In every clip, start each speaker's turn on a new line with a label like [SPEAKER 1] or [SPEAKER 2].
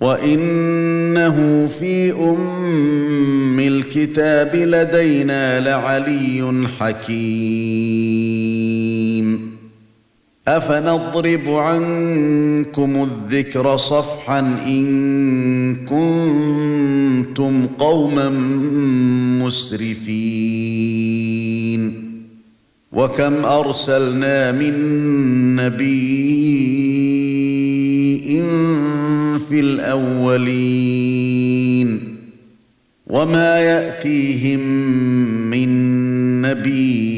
[SPEAKER 1] وانه في ام الكتاب لدينا لعلي حكيم افنضرب عنكم الذكر صفحا ان كنتم قوما مسرفين وكم ارسلنا من نبي في الأولين وما يأتيهم من نبي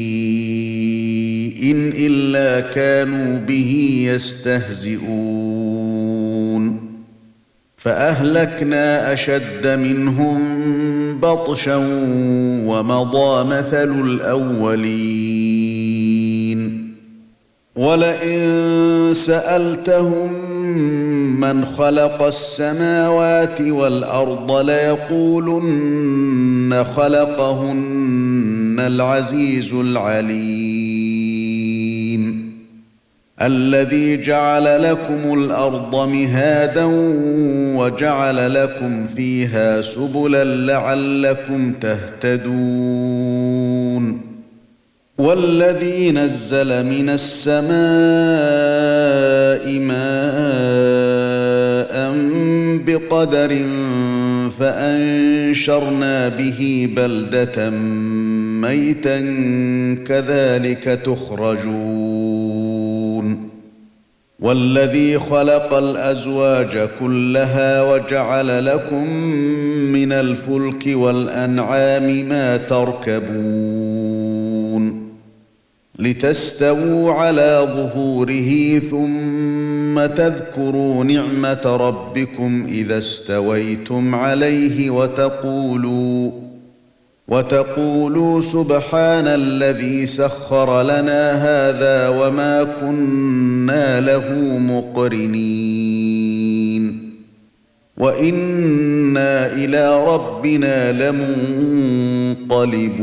[SPEAKER 1] إلا كانوا به يستهزئون. فأهلكنا أشد منهم بطشا ومضى مثل الأولين. ولئن سألتهم من خلق السماوات والأرض ليقولن خلقهن العزيز العليم. الذي جعل لكم الأرض مهادا وجعل لكم فيها سبلا لعلكم تهتدون. والذي نزل من السماء بقدر فأنشرنا به بلدة ميتا كذلك تخرجون. والذي خلق الأزواج كلها وجعل لكم من الفلك والأنعام ما تركبون. لتستووا على ظهوره ثم تذكروا نعمة ربكم إذا استويتم عليه وتقولوا وتقولوا سبحان الذي سخر لنا هذا وما كنا له مقرنين وإنا إلى ربنا لمنقلبون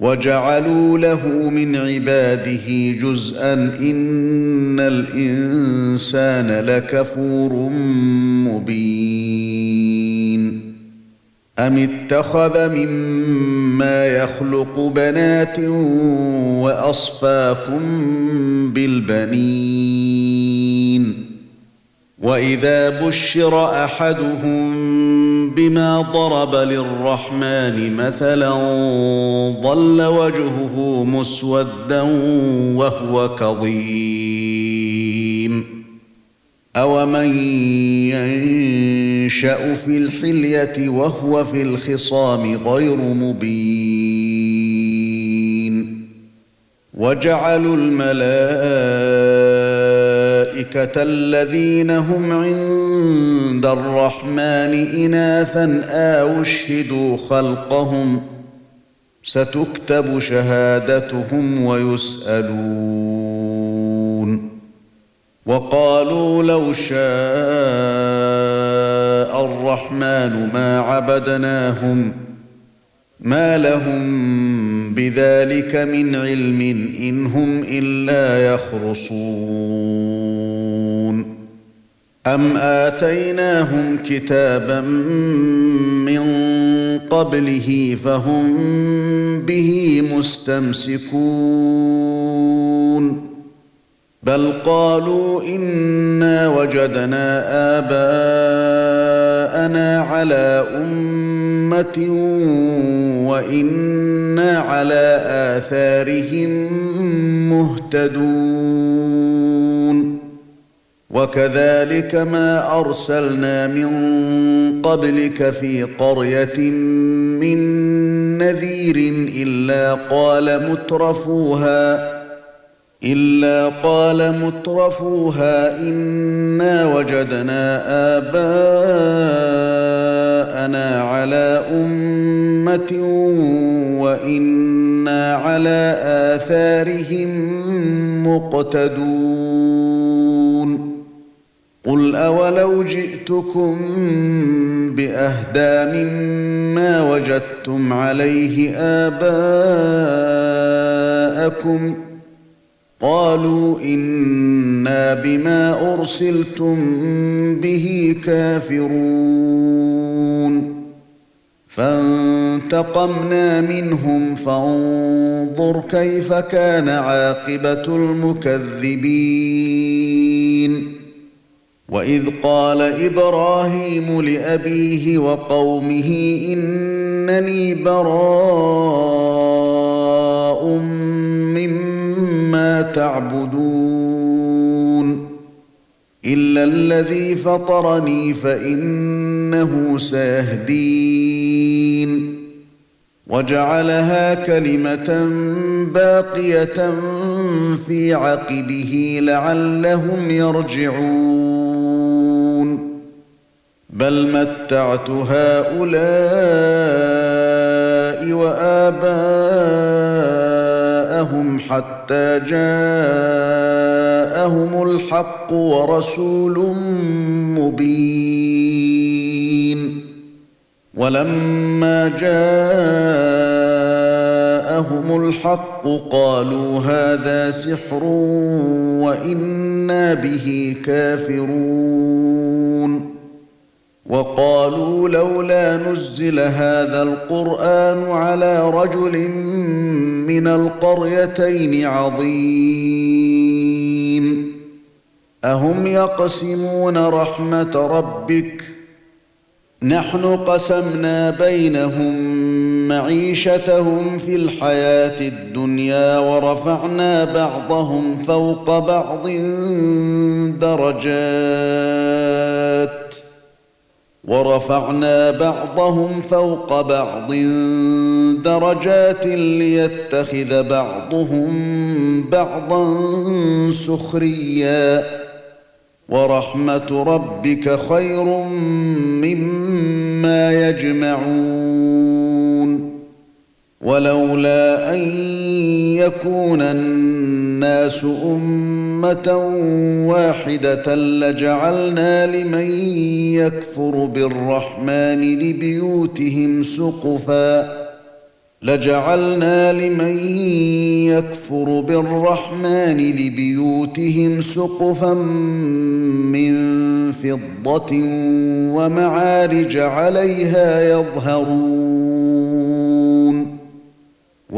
[SPEAKER 1] وجعلوا له من عباده جزءا إن الإنسان لكفور مبين. أم اتخذ مما يخلق بنات وأصفاكم بالبنين؟ وإذا بشر أحدهم بما ضرب للرحمن مثلا ظل وجهه مسودا وهو كظيم. اومن ينشا في الحليه وهو في الخصام غير مبين. وجعلوا الملائكه الذين هم عند الرحمن اناثا أو اشهدوا خلقهم ستكتب شهادتهم ويسألون. وقالوا لو شاء الرحمن ما عبدناهم ما لهم بذلك من علم ان هم الا يخرصون ام اتيناهم كتابا من قبله فهم به مستمسكون بل قالوا انا وجدنا اباءنا على امه وأنا على اثارهم مهتدون وكذلك ما ارسلنا من قبلك في قريه من نذير الا قال مترفوها إلا قال مترفوها إنا وجدنا آباءنا على أمة وإنا على آثارهم مقتدون. قل أولو جئتكم بأهدى مما وجدتم عليه آباءكم قالوا إنا بما أرسلتم به كافرون. فانتقمنا منهم فانظر كيف كان عاقبة المكذبين. وإذ قال إبراهيم لأبيه وقومه إنني براء تعبدون إلا الذي فطرني فإنه سيهدين وجعلها كلمة باقية في عقبه لعلهم يرجعون بل متعت هؤلاء وآباءهم حتى جاءهم الحق ورسول مبين. ولما جاءهم الحق قالوا هذا سحر وإنا به كافرون. وقالوا لولا نزل هذا القرآن على رجل من القريتين عظيم. أهم يقسمون رحمة ربك؟ نحن قسمنا بينهم معيشتهم في الحياة الدنيا ورفعنا بعضهم فوق بعض درجات. ورفعنا بعضهم فوق بعض درجات ليتخذ بعضهم بعضا سخريا. ورحمة ربك خير مما يجمعون. ولولا أن يكون الناس أمة واحدة لجعلنا لمن يكفر بالرحمن لبيوتهم سقفا لجعلنا لمن يكفر بالرحمن لبيوتهم سقفا من فضة ومعارج عليها يظهرون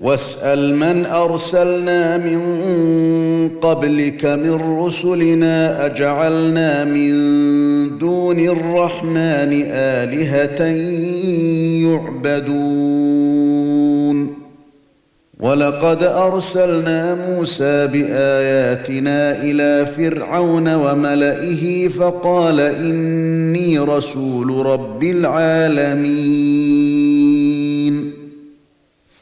[SPEAKER 1] واسأل من أرسلنا من قبلك من رسلنا أجعلنا من دون الرحمن آلهة يعبدون. ولقد أرسلنا موسى بآياتنا إلى فرعون وملئه فقال إني رسول رب العالمين.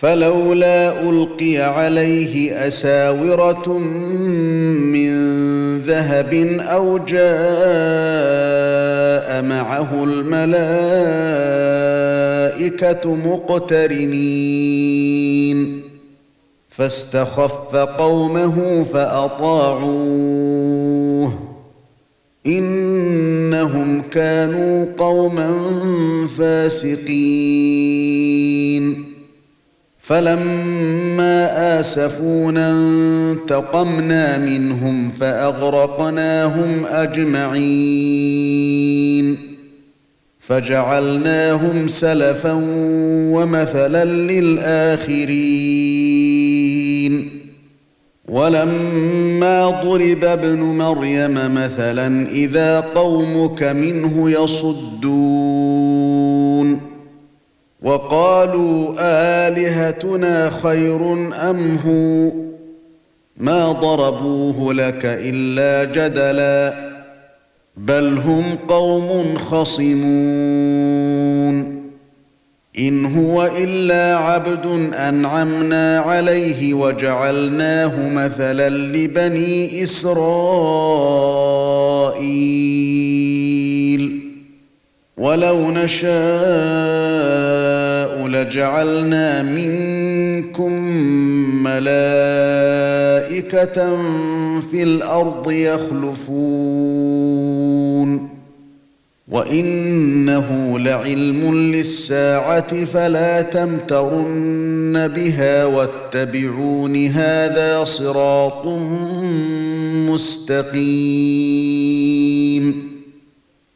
[SPEAKER 1] فلولا ألقي عليه أساورة من ذهب أو جاء معه الملائكة مقترنين. فاستخف قومه فأطاعوه. إنهم كانوا قوما فاسقين. فلما آسفونا انتقمنا منهم فأغرقناهم أجمعين. فجعلناهم سلفا ومثلا للآخرين. ولما ضرب ابن مريم مثلا إذا قومك منه يصدون. وقالوا آلهتنا خير أم هو؟ ما ضربوه لك إلا جدلا بل هم قوم خصمون. إن هو إلا عبد أنعمنا عليه وجعلناه مثلا لبني إسرائيل. ولو نشاء لجعلنا منكم ملائكه في الأرض يخلفون وانه لعلم للساعه فلا تمترن بها واتبعون هذا صراط مستقيم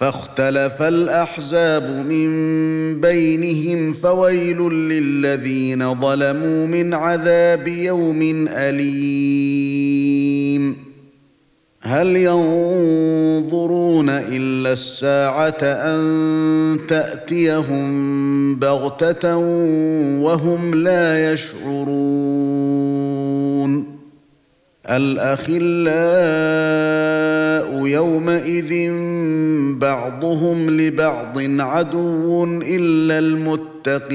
[SPEAKER 1] فاختلف الأحزاب من بينهم فويل للذين ظلموا من عذاب يوم أليم. هل ينظرون إلا الساعة أن تأتيهم بغتة وهم لا يشعرون؟ الأخلاء يومئذ بعضهم لبعض عدو إلا المتقين.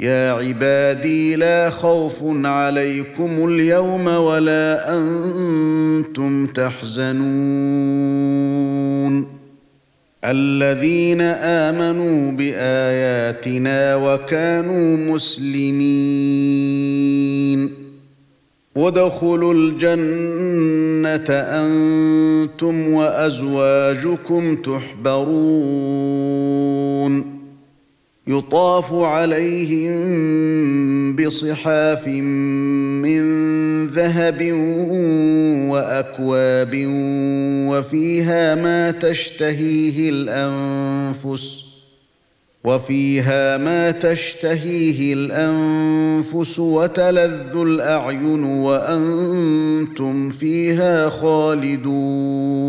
[SPEAKER 1] يا عبادي لا خوف عليكم اليوم ولا أنتم تحزنون. الذين آمنوا بآياتنا وكانوا مسلمين. ودخلوا الجنة أنتم وأزواجكم تحبرون. يطاف عليهم بصحاف من ذهب وأكواب وفيها ما تشتهيه الأنفس وفيها ما تشتهيه الأنفس وتلذ الأعين وأنتم فيها خالدون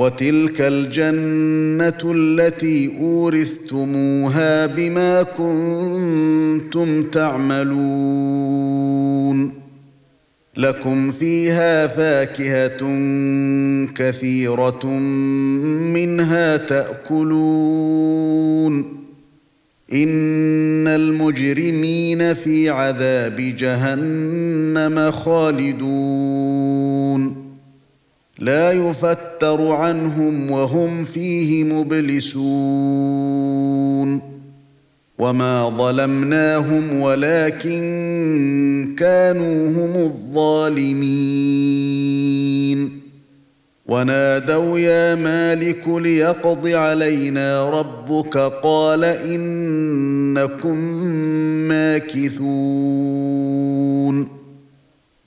[SPEAKER 1] وتلك الجنة التي أورثتموها بما كنتم تعملون. لكم فيها فاكهة كثيرة منها تأكلون. إن المجرمين في عذاب جهنم خالدون. لا يفتر عنهم وهم فيه مبلسون. وما ظلمناهم ولكن كانوا هم الظالمين. ونادوا يا مالك ليقض علينا ربك قال إنكم ماكثون.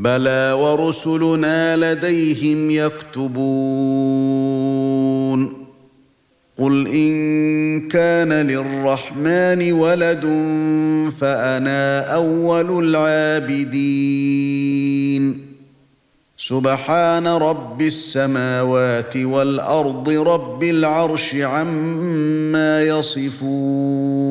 [SPEAKER 1] بلى ورسلنا لديهم يكتبون. قل إن كان للرحمن ولد فأنا أول العابدين. سبحان رب السماوات والأرض رب العرش عما يصفون.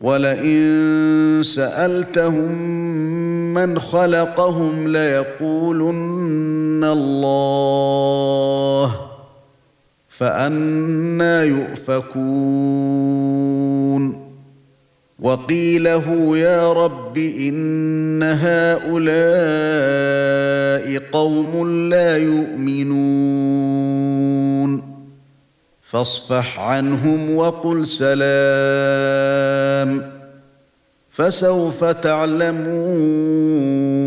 [SPEAKER 1] ولئن سألتهم من خلقهم ليقولن الله فأنا يؤفكون. وقيله يا رب إن هؤلاء قوم لا يؤمنون. فاصفح عنهم وقل سلام. فسوف تعلمون.